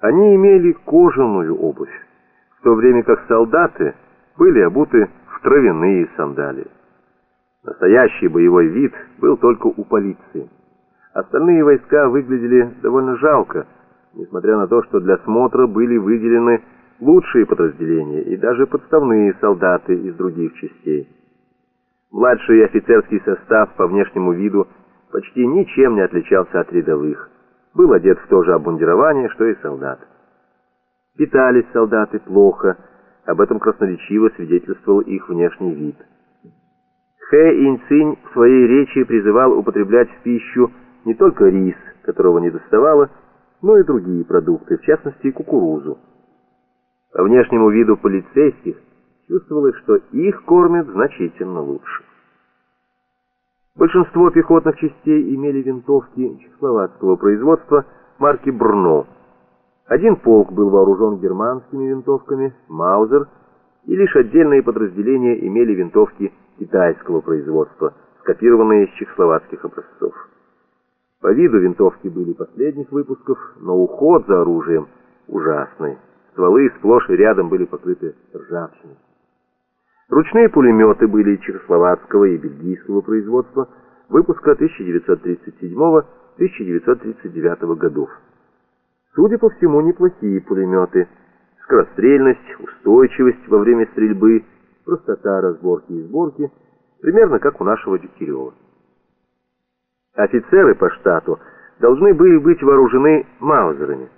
Они имели кожаную обувь, в то время как солдаты были обуты в травяные сандалии. Настоящий боевой вид был только у полиции. Остальные войска выглядели довольно жалко, несмотря на то, что для смотра были выделены лучшие подразделения и даже подставные солдаты из других частей. Младший офицерский состав по внешнему виду почти ничем не отличался от рядовых. Был одет в то же обмундирование, что и солдат. Питались солдаты плохо, об этом красноречиво свидетельствовал их внешний вид. Хэ Инцинь в своей речи призывал употреблять в пищу не только рис, которого не доставало, но и другие продукты, в частности кукурузу. По внешнему виду полицейских чувствовалось, что их кормят значительно лучше. Большинство пехотных частей имели винтовки чехословацкого производства марки «Брно». Один полк был вооружен германскими винтовками «Маузер», и лишь отдельные подразделения имели винтовки китайского производства, скопированные из чехословацких образцов. По виду винтовки были последних выпусков, но уход за оружием ужасный. Стволы сплошь и рядом были покрыты ржавчиной. Ручные пулеметы были чехословацкого и бельгийского производства выпуска 1937-1939 годов. Судя по всему, неплохие пулеметы. Скорострельность, устойчивость во время стрельбы, простота разборки и сборки, примерно как у нашего Дегтярева. Офицеры по штату должны были быть вооружены маузерами,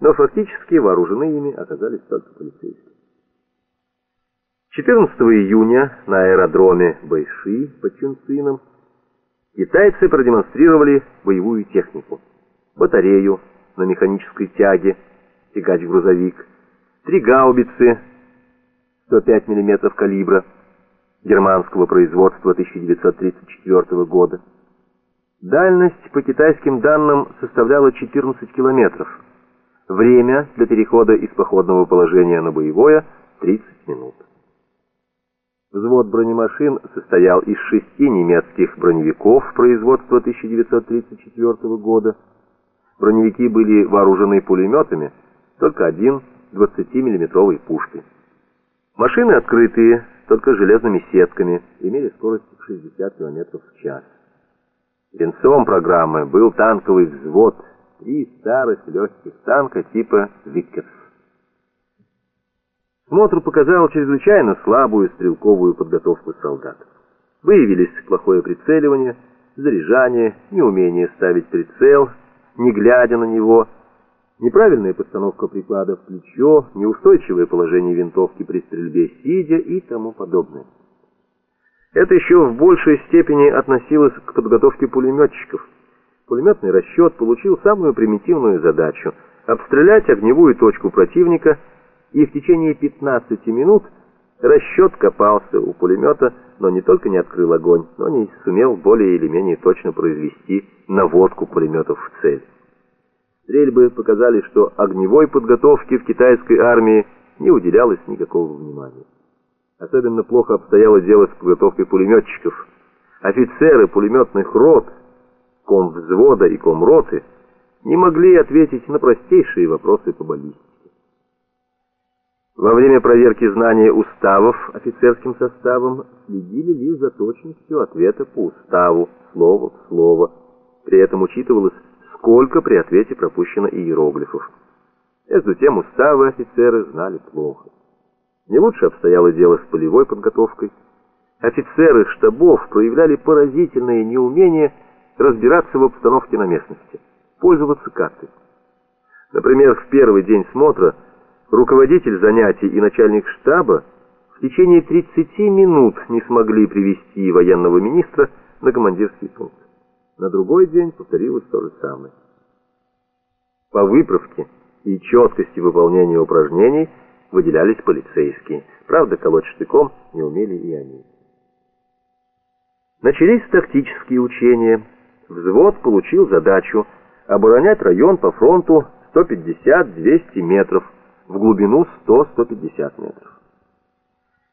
но фактически вооружены ими оказались только полицейские. 14 июня на аэродроме Байши под Чунцином китайцы продемонстрировали боевую технику. Батарею на механической тяге, тягач-грузовик, три гаубицы 105 мм калибра германского производства 1934 года. Дальность по китайским данным составляла 14 километров. Время для перехода из походного положения на боевое 30 минут. Взвод бронемашин состоял из шести немецких броневиков производства 1934 года. Броневики были вооружены пулеметами, только один 20-миллиметровой пушкой. Машины открытые, только железными сетками, имели скорость 60 км в час. Венцом программы был танковый взвод, три старых легких танка типа «Виккерс». Смотр показал чрезвычайно слабую стрелковую подготовку солдат. Выявились плохое прицеливание, заряжание, неумение ставить прицел, не глядя на него, неправильная постановка приклада в плечо, неустойчивое положение винтовки при стрельбе сидя и тому подобное. Это еще в большей степени относилось к подготовке пулеметчиков. Пулеметный расчет получил самую примитивную задачу – обстрелять огневую точку противника – и в течение 15 минут расчет копался у пулемета, но не только не открыл огонь, но не сумел более или менее точно произвести наводку пулеметов в цель. Стрельбы показали, что огневой подготовке в китайской армии не уделялось никакого внимания. Особенно плохо обстояло дело с подготовкой пулеметчиков. Офицеры пулеметных рот, комвзвода и комроты не могли ответить на простейшие вопросы по баллистике. Во время проверки знания уставов офицерским составом следили лишь за точностью ответа по уставу, слово в слово. При этом учитывалось, сколько при ответе пропущено иероглифов. Между тем уставы офицеры знали плохо. Не лучше обстояло дело с полевой подготовкой. Офицеры штабов проявляли поразительное неумение разбираться в обстановке на местности, пользоваться картой. Например, в первый день смотра руководитель занятий и начальник штаба в течение 30 минут не смогли привести военного министра на командирский пункт. На другой день повторилось то же самое. По выправке и четкости выполнения упражнений выделялись полицейские. Правда, колоть штыком не умели и они. Начались тактические учения. Взвод получил задачу оборонять район по фронту 150-200 метров в глубину 100-150 метров.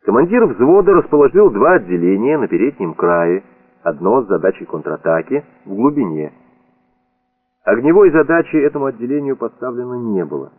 Командир взвода расположил два отделения на переднем крае, одно с задачей контратаки в глубине. Огневой задачи этому отделению поставлено не было.